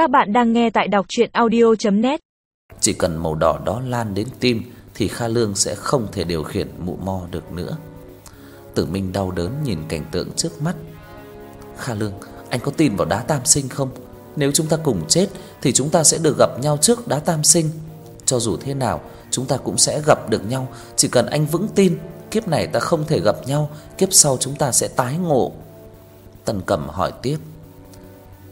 Các bạn đang nghe tại đọc audio net Chỉ cần màu đỏ đó lan đến tim thì Kha Lương sẽ không thể điều khiển mụ mo được nữa. Tử Minh đau đớn nhìn cảnh tượng trước mắt. Kha Lương, anh có tin vào đá tam sinh không? Nếu chúng ta cùng chết thì chúng ta sẽ được gặp nhau trước đá tam sinh. Cho dù thế nào, chúng ta cũng sẽ gặp được nhau, chỉ cần anh vững tin, kiếp này ta không thể gặp nhau, kiếp sau chúng ta sẽ tái ngộ. Tần Cẩm hỏi tiếp.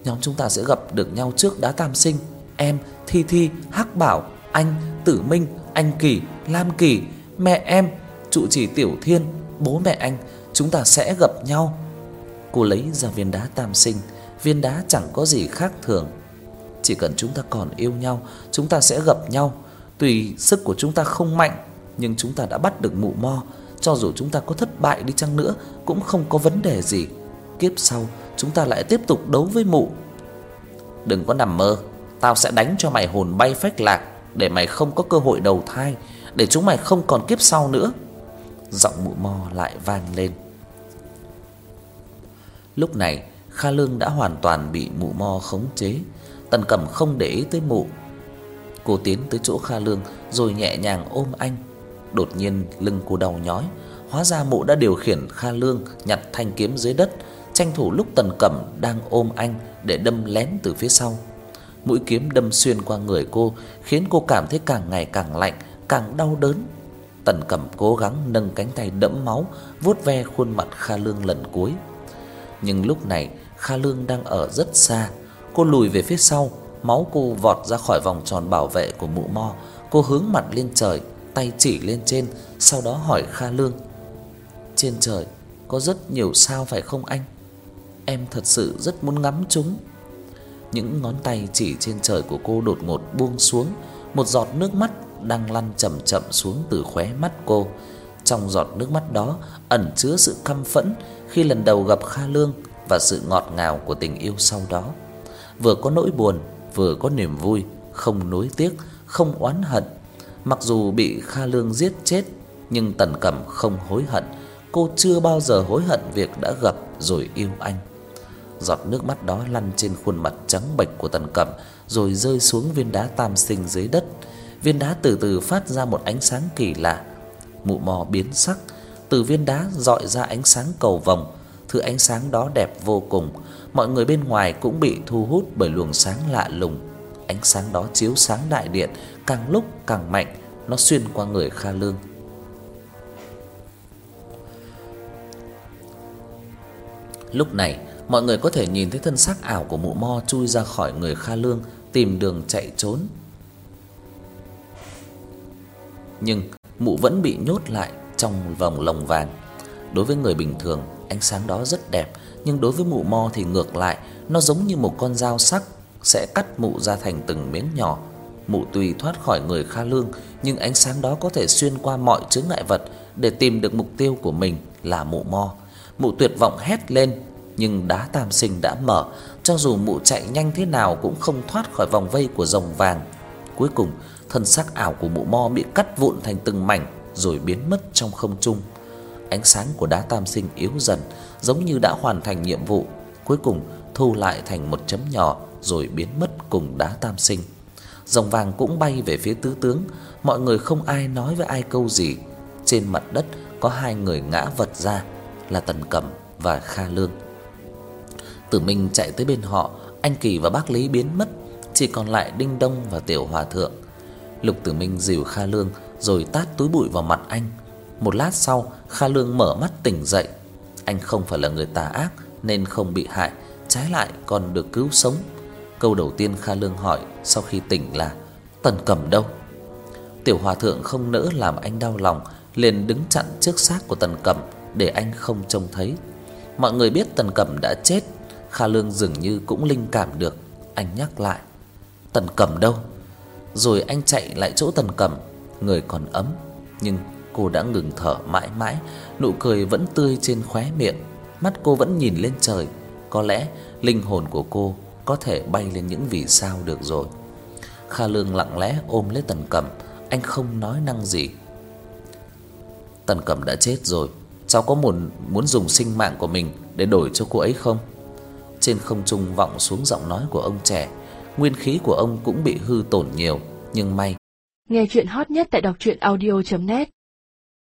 Nhóm chúng ta sẽ gặp được nhau trước đá tam sinh, em, Thi Thi, Hắc Bảo, anh, Tử Minh, anh Kỳ, Lam Kỳ, mẹ em, trụ trì Tiểu Thiên, bố mẹ anh, chúng ta sẽ gặp nhau. Cô lấy ra viên đá tam sinh, viên đá chẳng có gì khác thường. Chỉ cần chúng ta còn yêu nhau, chúng ta sẽ gặp nhau. Tùy sức của chúng ta không mạnh, nhưng chúng ta đã bắt được mụ mo, cho dù chúng ta có thất bại đi chăng nữa cũng không có vấn đề gì. Kiếp sau chúng ta lại tiếp tục đấu với mụ. Đừng có nằm mơ, tao sẽ đánh cho mày hồn bay phách lạc để mày không có cơ hội đầu thai, để chúng mày không còn kiếp sau nữa." Giọng mụ mo lại vang lên. Lúc này, Kha Lương đã hoàn toàn bị mụ mo khống chế, Tần Cẩm không để ý tới mụ. Cô tiến tới chỗ Kha Lương rồi nhẹ nhàng ôm anh. Đột nhiên lưng cô đau nhói, hóa ra mụ đã điều khiển Kha Lương nhặt thanh kiếm dưới đất, tranh thủ lúc Tần Cẩm đang ôm anh để đâm lén từ phía sau. Mũi kiếm đâm xuyên qua người cô, khiến cô cảm thấy càng ngày càng lạnh, càng đau đớn. Tần Cẩm cố gắng nâng cánh tay đẫm máu vuốt ve khuôn mặt Kha Lương lần cuối. Nhưng lúc này, Kha Lương đang ở rất xa. Cô lùi về phía sau, máu cô vọt ra khỏi vòng tròn bảo vệ của mụ mo. Cô hướng mặt lên trời, tay chỉ lên trên, sau đó hỏi Kha Lương: "Trên trời có rất nhiều sao phải không anh? Em thật sự rất muốn ngắm chúng." Những ngón tay chỉ trên trời của cô đột ngột buông xuống, một giọt nước mắt đang lăn chậm chậm xuống từ khóe mắt cô. Trong giọt nước mắt đó ẩn chứa sự căm phẫn khi lần đầu gặp Kha Lương và sự ngọt ngào của tình yêu sau đó. Vừa có nỗi buồn, vừa có niềm vui, không nuối tiếc, không oán hận. Mặc dù bị Kha Lương giết chết, nhưng Tần Cẩm không hối hận, cô chưa bao giờ hối hận việc đã gặp rồi yêu anh. Giọt nước mắt đó lăn trên khuôn mặt trắng bệch của Tần Cẩm rồi rơi xuống viên đá tam sinh dưới đất. Viên đá từ từ phát ra một ánh sáng kỳ lạ. Mụ mò biến sắc, từ viên đá rọi ra ánh sáng cầu vồng, thứ ánh sáng đó đẹp vô cùng, mọi người bên ngoài cũng bị thu hút bởi luồng sáng lạ lùng. Ánh sáng đó chiếu sáng đại điện, càng lúc càng mạnh, nó xuyên qua người Kha Lương. Lúc này, mọi người có thể nhìn thấy thân xác ảo của mụ mo chui ra khỏi người Kha Lương, tìm đường chạy trốn. Nhưng mụ vẫn bị nhốt lại trong vòng lồng vàng. Đối với người bình thường, ánh sáng đó rất đẹp, nhưng đối với mụ mo thì ngược lại, nó giống như một con dao sắc sẽ cắt mụ ra thành từng miếng nhỏ. Mụ tùy thoát khỏi người Kha Lương, nhưng ánh sáng đó có thể xuyên qua mọi chướng ngại vật để tìm được mục tiêu của mình là mụ mo. Mụ tuyệt vọng hét lên, nhưng đá tam sinh đã mở, cho dù mụ chạy nhanh thế nào cũng không thoát khỏi vòng vây của rồng vàng. Cuối cùng, thân xác ảo của mụ mo bị cắt vụn thành từng mảnh rồi biến mất trong không trung. Ánh sáng của đá tam sinh yếu dần, giống như đã hoàn thành nhiệm vụ, cuối cùng thu lại thành một chấm nhỏ rồi biến mất cùng đá tam sinh. Rồng vàng cũng bay về phía tứ tướng, mọi người không ai nói với ai câu gì. Trên mặt đất có hai người ngã vật ra, là Tần Cẩm và Kha Lương. Tử Minh chạy tới bên họ, anh Kỳ và bác Lý biến mất, chỉ còn lại Đinh Đông và Tiểu Hòa thượng. Lục Tử Minh dìu Kha Lương rồi tát túi bụi vào mặt anh. Một lát sau, Kha Lương mở mắt tỉnh dậy. Anh không phải là người tà ác nên không bị hại, trái lại còn được cứu sống. Câu đầu tiên Kha Lương hỏi sau khi tỉnh là: "Tần Cẩm đâu?" Tiểu Hòa thượng không nỡ làm anh đau lòng, liền đứng chặn trước xác của Tần Cẩm để anh không trông thấy. Mọi người biết Tần Cẩm đã chết, Kha Lương dường như cũng linh cảm được, anh nhắc lại: "Tần Cẩm đâu?" Rồi anh chạy lại chỗ Tần Cẩm, người còn ấm, nhưng cô đã ngừng thở mãi mãi, nụ cười vẫn tươi trên khóe miệng, mắt cô vẫn nhìn lên trời, có lẽ linh hồn của cô có thể bay lên những vì sao được rồi. Kha Lương lặng lẽ ôm lấy Tần Cẩm, anh không nói năng gì. Tần Cẩm đã chết rồi, cháu có muốn muốn dùng sinh mạng của mình để đổi cho cô ấy không? Trên không trung vọng xuống giọng nói của ông trẻ. nguyên khí của ông cũng bị hư tổn nhiều, nhưng may. Nghe truyện hot nhất tại doctruyenaudio.net